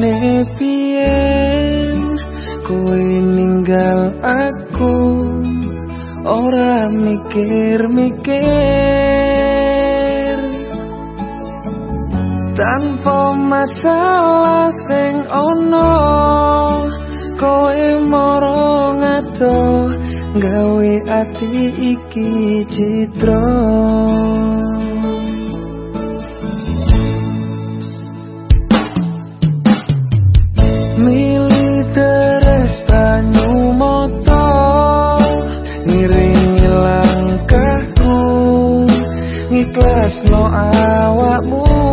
ne pien koe ninggal aku. Ora mikir-mikir. Tanpa masalah sing ono koe morong ato gawe ati iki citron tresno awakmu